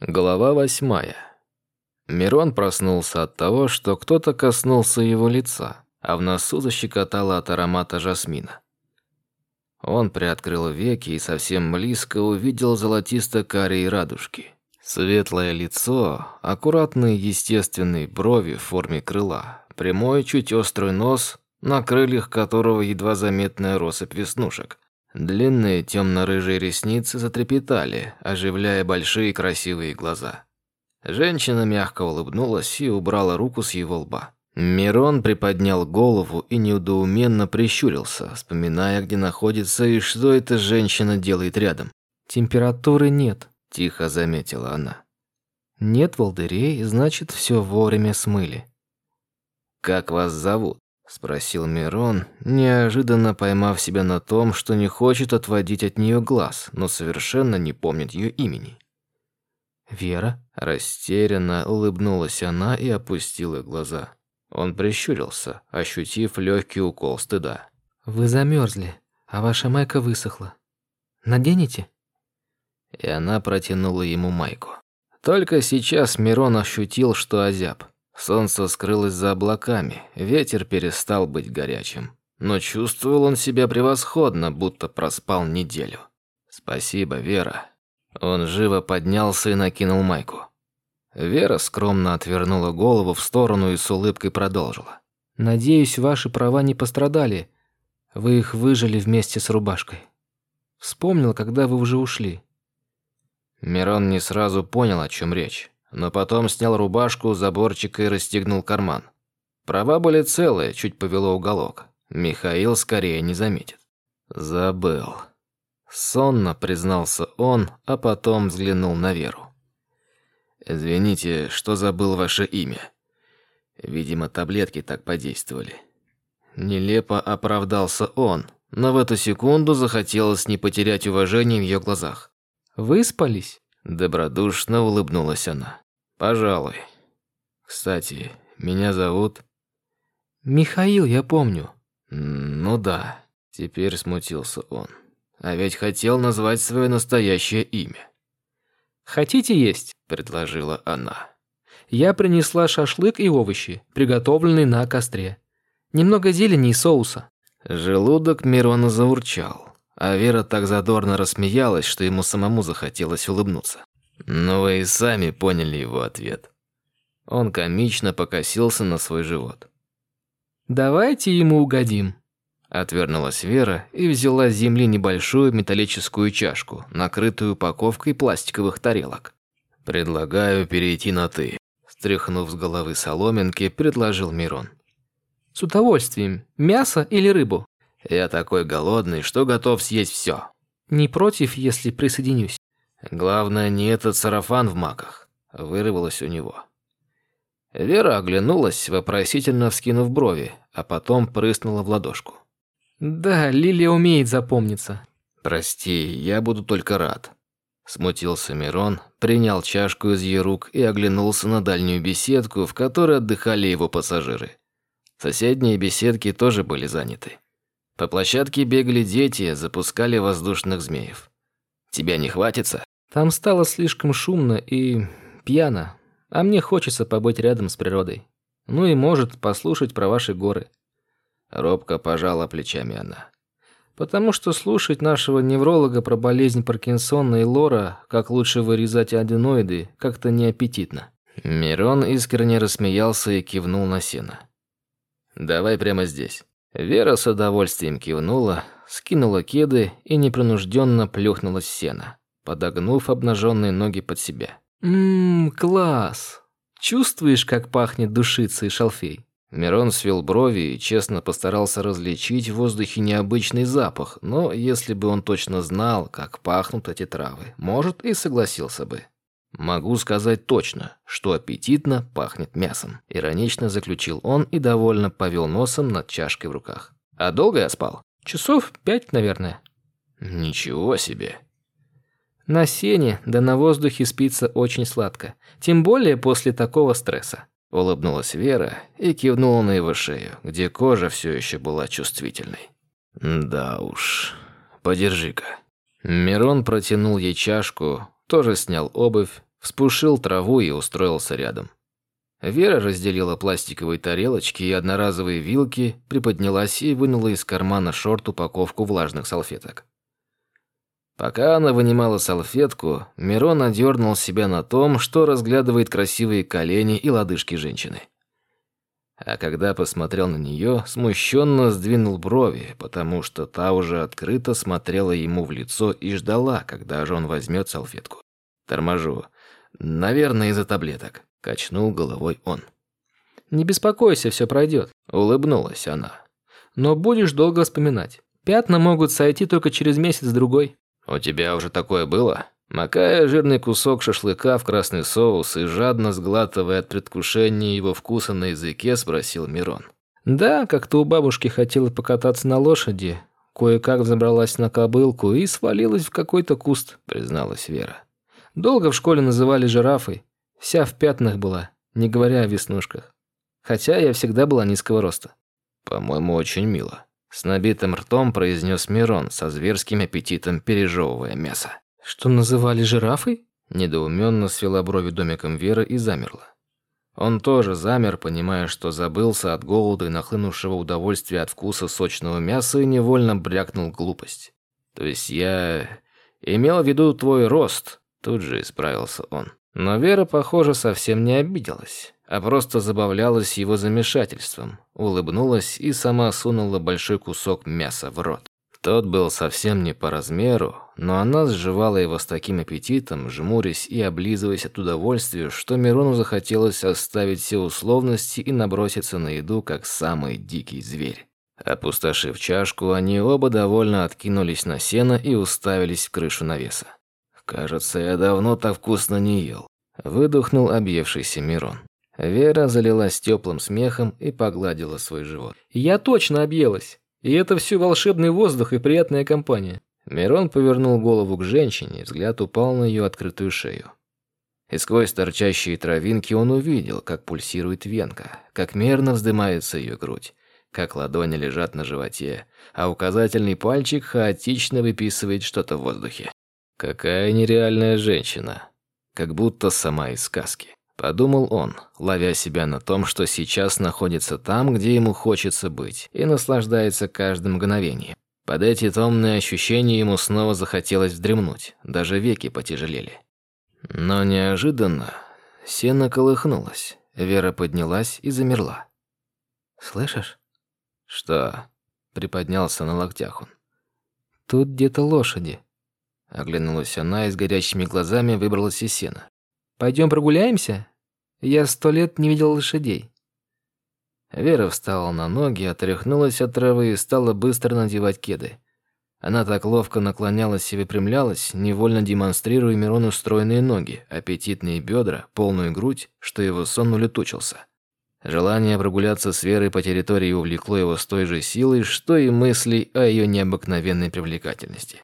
Глава восьмая. Мирон проснулся от того, что кто-то коснулся его лица, а в носу защекотало от аромата жасмина. Он приоткрыл веки и совсем близко увидел золотисто-карие радужки. Светлое лицо, аккуратные естественные брови в форме крыла, прямой, чуть острый нос, на крыльях которого едва заметная россыпь веснушек, Длинные темно-рыжие ресницы затрепетали, оживляя большие красивые глаза. Женщина мягко улыбнулась и убрала руку с его лба. Мирон приподнял голову и неудоуменно прищурился, вспоминая, где находится и что эта женщина делает рядом. «Температуры нет», – тихо заметила она. «Нет волдырей, значит, все вовремя смыли». «Как вас зовут?» Спросил Мирон, неожиданно поймав себя на том, что не хочет отводить от нее глаз, но совершенно не помнит ее имени. «Вера?» Растерянно улыбнулась она и опустила глаза. Он прищурился, ощутив легкий укол стыда. «Вы замерзли, а ваша майка высохла. Наденете?» И она протянула ему майку. Только сейчас Мирон ощутил, что озяб. Солнце скрылось за облаками, ветер перестал быть горячим. Но чувствовал он себя превосходно, будто проспал неделю. «Спасибо, Вера». Он живо поднялся и накинул майку. Вера скромно отвернула голову в сторону и с улыбкой продолжила. «Надеюсь, ваши права не пострадали. Вы их выжили вместе с рубашкой. Вспомнил, когда вы уже ушли». Мирон не сразу понял, о чем речь но потом снял рубашку, заборчик и расстегнул карман. Права были целые, чуть повело уголок. Михаил скорее не заметит. Забыл. Сонно признался он, а потом взглянул на Веру. «Извините, что забыл ваше имя. Видимо, таблетки так подействовали». Нелепо оправдался он, но в эту секунду захотелось не потерять уважение в ее глазах. «Выспались?» Добродушно улыбнулась она. Пожалуй. Кстати, меня зовут Михаил, я помню. Ну да, теперь смутился он. А ведь хотел назвать свое настоящее имя. Хотите есть? предложила она. Я принесла шашлык и овощи, приготовленные на костре. Немного зелени и соуса. Желудок Мирона заурчал. А Вера так задорно рассмеялась, что ему самому захотелось улыбнуться. Но вы и сами поняли его ответ. Он комично покосился на свой живот. «Давайте ему угодим», Отвернулась Вера и взяла с земли небольшую металлическую чашку, накрытую упаковкой пластиковых тарелок. «Предлагаю перейти на «ты», – стряхнув с головы соломинки, предложил Мирон. «С удовольствием. Мясо или рыбу?» Я такой голодный, что готов съесть все. Не против, если присоединюсь. Главное не этот сарафан в маках. Вырвалось у него. Вера оглянулась, вопросительно вскинув брови, а потом прыснула в ладошку. Да, Лилия умеет запомниться. Прости, я буду только рад. Смутился Мирон, принял чашку из ее рук и оглянулся на дальнюю беседку, в которой отдыхали его пассажиры. Соседние беседки тоже были заняты. По площадке бегали дети, запускали воздушных змеев. Тебя не хватится? Там стало слишком шумно и пьяно, а мне хочется побыть рядом с природой. Ну и может послушать про ваши горы. Робко пожала плечами она. Потому что слушать нашего невролога про болезнь Паркинсона и Лора, как лучше вырезать аденоиды, как-то неаппетитно. Мирон искренне рассмеялся и кивнул на сено. «Давай прямо здесь». Вера с удовольствием кивнула, скинула кеды и непринужденно плюхнулась в сено, подогнув обнаженные ноги под себя. «Ммм, класс! Чувствуешь, как пахнет душица и шалфей?» Мирон свел брови и честно постарался различить в воздухе необычный запах, но если бы он точно знал, как пахнут эти травы, может, и согласился бы. «Могу сказать точно, что аппетитно пахнет мясом», – иронично заключил он и довольно повел носом над чашкой в руках. «А долго я спал?» «Часов пять, наверное». «Ничего себе». На сене, да на воздухе спится очень сладко. Тем более после такого стресса. Улыбнулась Вера и кивнула на его шею, где кожа все еще была чувствительной. «Да уж, подержи-ка». Мирон протянул ей чашку, тоже снял обувь, вспушил траву и устроился рядом. Вера разделила пластиковые тарелочки и одноразовые вилки, приподнялась и вынула из кармана шорт упаковку влажных салфеток. Пока она вынимала салфетку, Мирон одернул себя на том, что разглядывает красивые колени и лодыжки женщины. А когда посмотрел на нее, смущенно сдвинул брови, потому что та уже открыто смотрела ему в лицо и ждала, когда же он возьмет салфетку. Торможу. Наверное, из-за таблеток. Качнул головой он. «Не беспокойся, все пройдет», — улыбнулась она. «Но будешь долго вспоминать. Пятна могут сойти только через месяц-другой». «У тебя уже такое было?» Макая жирный кусок шашлыка в красный соус и жадно сглатывая от предвкушения его вкуса на языке, спросил Мирон. «Да, как-то у бабушки хотела покататься на лошади. Кое-как взобралась на кобылку и свалилась в какой-то куст», — призналась Вера. «Долго в школе называли жирафой. Вся в пятнах была, не говоря о веснушках. Хотя я всегда была низкого роста». «По-моему, очень мило», — с набитым ртом произнес Мирон, со зверским аппетитом пережевывая мясо. «Что называли жирафой?» Недоуменно свела брови домиком Вера и замерла. Он тоже замер, понимая, что забылся от голода и нахлынувшего удовольствия от вкуса сочного мяса и невольно брякнул глупость. «То есть я имел в виду твой рост», — тут же исправился он. Но Вера, похоже, совсем не обиделась, а просто забавлялась его замешательством, улыбнулась и сама сунула большой кусок мяса в рот. Тот был совсем не по размеру, но она сживала его с таким аппетитом, жмурясь и облизываясь от удовольствия, что Мирону захотелось оставить все условности и наброситься на еду, как самый дикий зверь. Опустошив чашку, они оба довольно откинулись на сено и уставились в крышу навеса. «Кажется, я давно так вкусно не ел», – выдохнул объевшийся Мирон. Вера залилась теплым смехом и погладила свой живот. «Я точно объелась!» И это все волшебный воздух и приятная компания. Мирон повернул голову к женщине, взгляд упал на ее открытую шею. И сквозь торчащие травинки он увидел, как пульсирует венка, как мерно вздымается ее грудь, как ладони лежат на животе, а указательный пальчик хаотично выписывает что-то в воздухе. Какая нереальная женщина. Как будто сама из сказки. Подумал он, ловя себя на том, что сейчас находится там, где ему хочется быть, и наслаждается каждым мгновением. Под эти томные ощущения ему снова захотелось вздремнуть, даже веки потяжелели. Но неожиданно сено колыхнулось, Вера поднялась и замерла. «Слышишь?» «Что?» — приподнялся на локтях он. «Тут где-то лошади». Оглянулась она и с горящими глазами выбралась из сена. Пойдем прогуляемся? Я сто лет не видел лошадей». Вера встала на ноги, отряхнулась от травы и стала быстро надевать кеды. Она так ловко наклонялась и выпрямлялась, невольно демонстрируя Мирону стройные ноги, аппетитные бедра, полную грудь, что его сон улетучился. Желание прогуляться с Верой по территории увлекло его с той же силой, что и мысли о ее необыкновенной привлекательности.